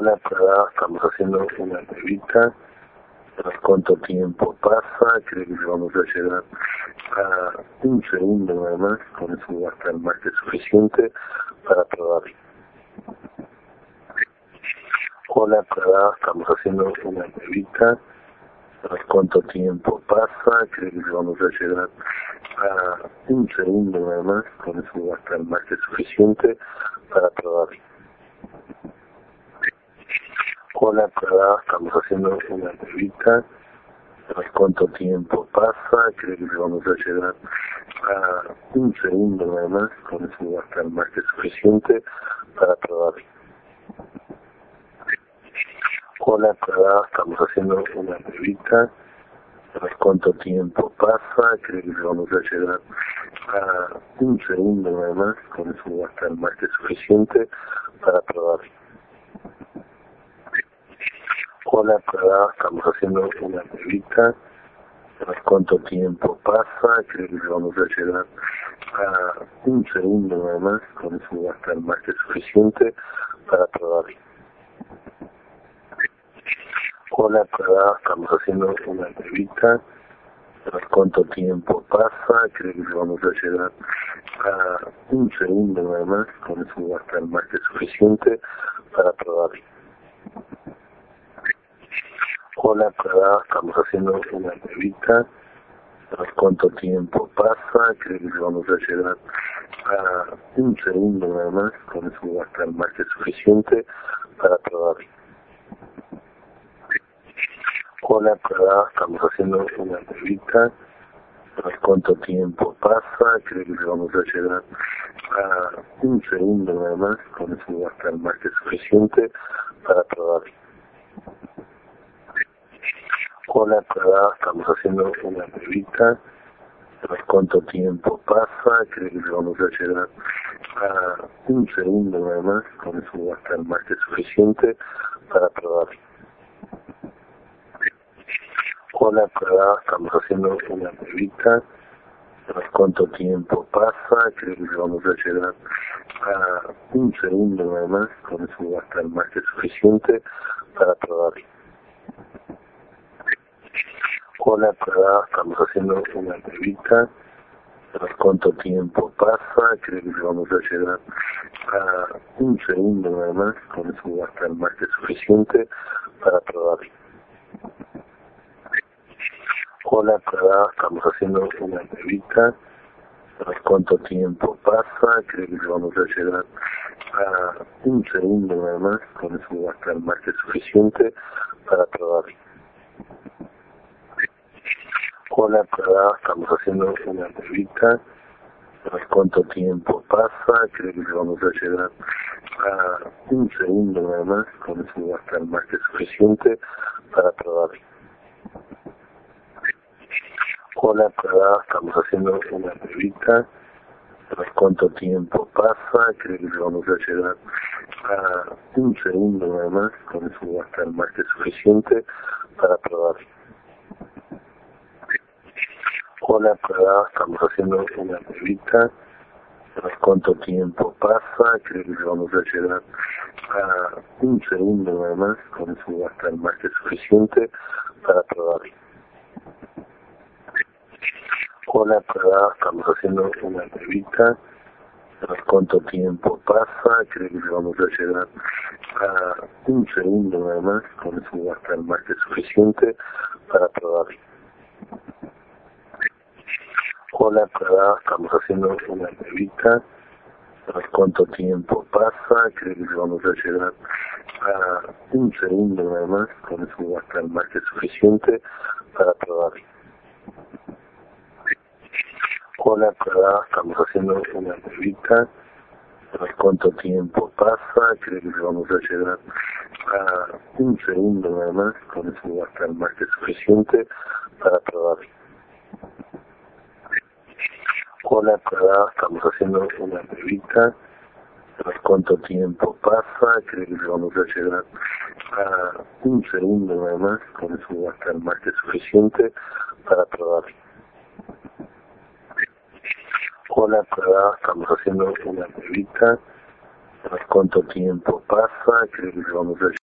Hola, para, estamos haciendo una entrevista. ¿Cuánto tiempo pasa? Creo que vamos a llegar a un segundo nada más, con eso va a estar más que suficiente para probar. Hola, para, estamos haciendo una entrevista. ¿Cuánto tiempo pasa? Creo que vamos a llegar a un segundo nada más, con eso va a estar más que suficiente para probar. Hola, ¿verdad? estamos haciendo una entrevista. ¿Cuánto tiempo pasa? Creo que vamos a llegar a un segundo nada más, con eso va a estar más que suficiente para probar. Hola, ¿verdad? estamos haciendo una entrevista. ¿Cuánto tiempo pasa? Creo que vamos a llegar a un segundo nada más, con eso va a estar más que suficiente para probar. Hola, ¿verdad? estamos haciendo una entrevista. ¿Cuánto tiempo pasa? Creo que vamos a llegar a un segundo nada más, con eso va a estar más que suficiente para probar. Hola, ¿verdad? estamos haciendo una entrevista. ¿Cuánto tiempo pasa? Creo que vamos a llegar a un segundo nada más, con eso va a estar más que suficiente para probar. Hola, ¿verdad? estamos haciendo una entrevista. ¿Cuánto tiempo pasa? Creo que vamos a llegar a un segundo nada más, con eso va a estar más que suficiente para probar. Hola, ¿verdad? estamos haciendo una entrevista. ¿Cuánto tiempo pasa? Creo que vamos a llegar a un segundo nada más, con eso va a estar más que suficiente para probar. Hola, ¿verdad? estamos haciendo una entrevista. ¿Cuánto tiempo pasa? Creo que vamos a llegar a un segundo nada más, con eso va a estar más que suficiente para probar. Hola, ¿verdad? estamos haciendo una entrevista. ¿Cuánto tiempo pasa? Creo que vamos a llegar a un segundo nada más, con eso va a estar más que suficiente para probar. Hola, ¿verdad? estamos haciendo una entrevista. ¿Cuánto tiempo pasa? Creo que vamos a llegar a un segundo nada más, con eso va a estar más que suficiente para probar. Hola, ¿verdad? estamos haciendo una entrevista. ¿Cuánto tiempo pasa? Creo que vamos a llegar a un segundo nada más, con eso va a estar más que suficiente para probar. Hola, ¿verdad? estamos haciendo una entrevista. ¿Cuánto tiempo pasa? Creo que vamos a llegar a un segundo nada más, con eso va a estar más que suficiente para probar. Hola, ¿verdad? estamos haciendo una entrevista. ¿Cuánto tiempo pasa? Creo que vamos a llegar a un segundo nada más, con eso va a estar más que suficiente para probar. Hola, ¿verdad? estamos haciendo una entrevista. ¿Cuánto tiempo pasa? Creo que vamos a llegar a un segundo nada más, con eso va a estar más que suficiente para probar. Hola, ¿verdad? estamos haciendo una entrevista. ¿Cuánto tiempo pasa? Creo que vamos a llegar a un segundo nada más, con eso va a estar más que suficiente para probar. Hola, ¿verdad? estamos haciendo una entrevista. ¿Cuánto tiempo pasa? Creo que vamos a llegar a un segundo nada más, con eso va a estar más que suficiente para probar. Hola, ¿verdad? estamos haciendo una entrevista. ¿Cuánto tiempo pasa? Creo que vamos a llegar a un segundo nada más, con eso va a estar más que suficiente para probar. Hola, ¿verdad? estamos haciendo una entrevista. ¿Cuánto tiempo pasa? Creo que vamos a llegar a un segundo nada más, con eso va a estar más que suficiente para probar. Hola, ¿verdad? estamos haciendo una entrevista. ¿Cuánto tiempo pasa? Creo que vamos a